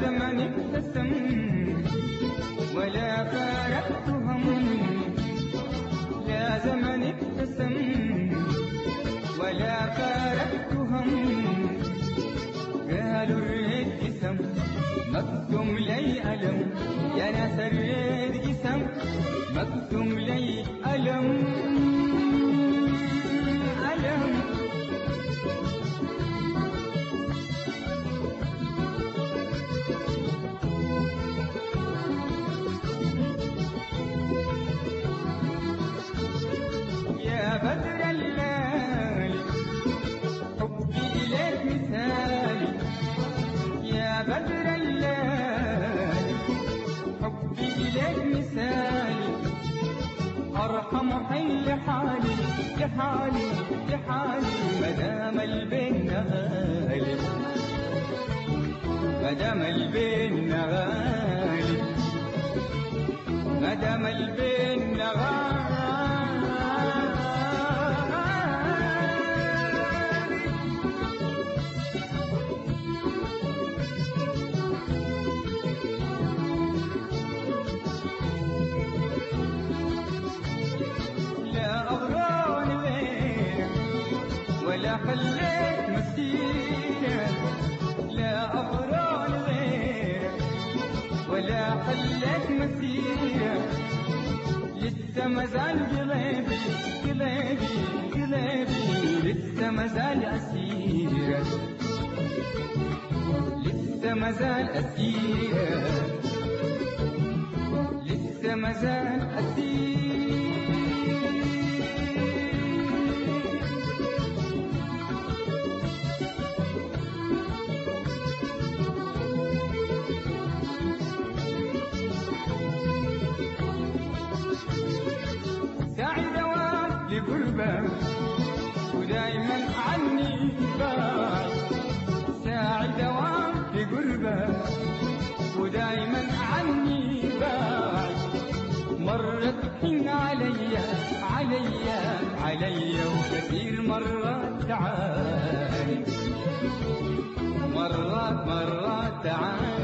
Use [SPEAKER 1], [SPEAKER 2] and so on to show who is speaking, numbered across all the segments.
[SPEAKER 1] زمن ابتسم ولا فارقت هم يا زمن ابتسم ولا فارقت هم قالوا الريد جسم مكتوم لي ألم. يا ناس الريد جسم مكتوم لي ألم. يا بدر الليالي حبي إليك مثالي. أرحم حي لحالي لحالي لحالي مدام البين غالي مدام البين غالي ولا خليت مسيرك لا أغران غيرك ولا خليت مسيرك لسه مازال قلبي قلبي قلبي لسه مازال أسيرك لسه مازال أسيرك لسه مازال أسير. لقربك ودايما عني باعد ساعي دوام لقربك ودايما عني باعد مرت حين عليا عليا عليا وكثير مرات تعاني مرات مرات تعاني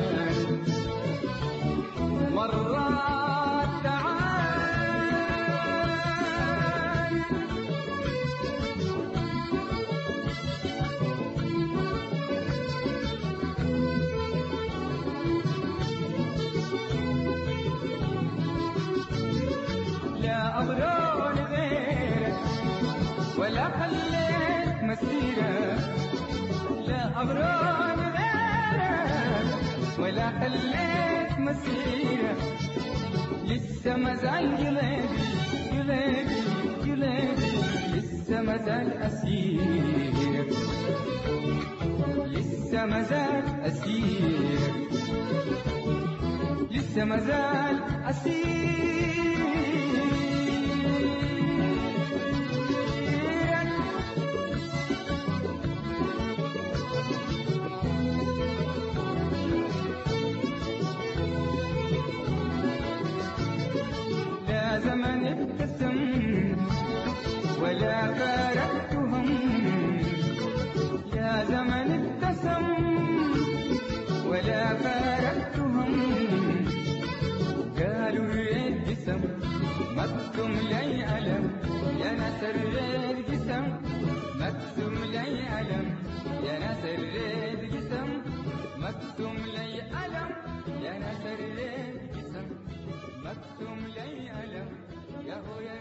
[SPEAKER 1] ولا خليت مسيرك لا أغرون غيرك ولا خليت مسيرك لسه مازال قلبي قلبي قلبي لسه مازال أسيرك لسه مازال أسيرك لسه مازال أسيرك السم ولا فارقتهم. قالوا ريت جسم مكتم لي ألم. يا ناس ريت جسم مكتم لي ألم. يا ناس ريت جسم مكتم لي ألم. يا ناس ريت جسم مكتم لي ألم. يا هو يا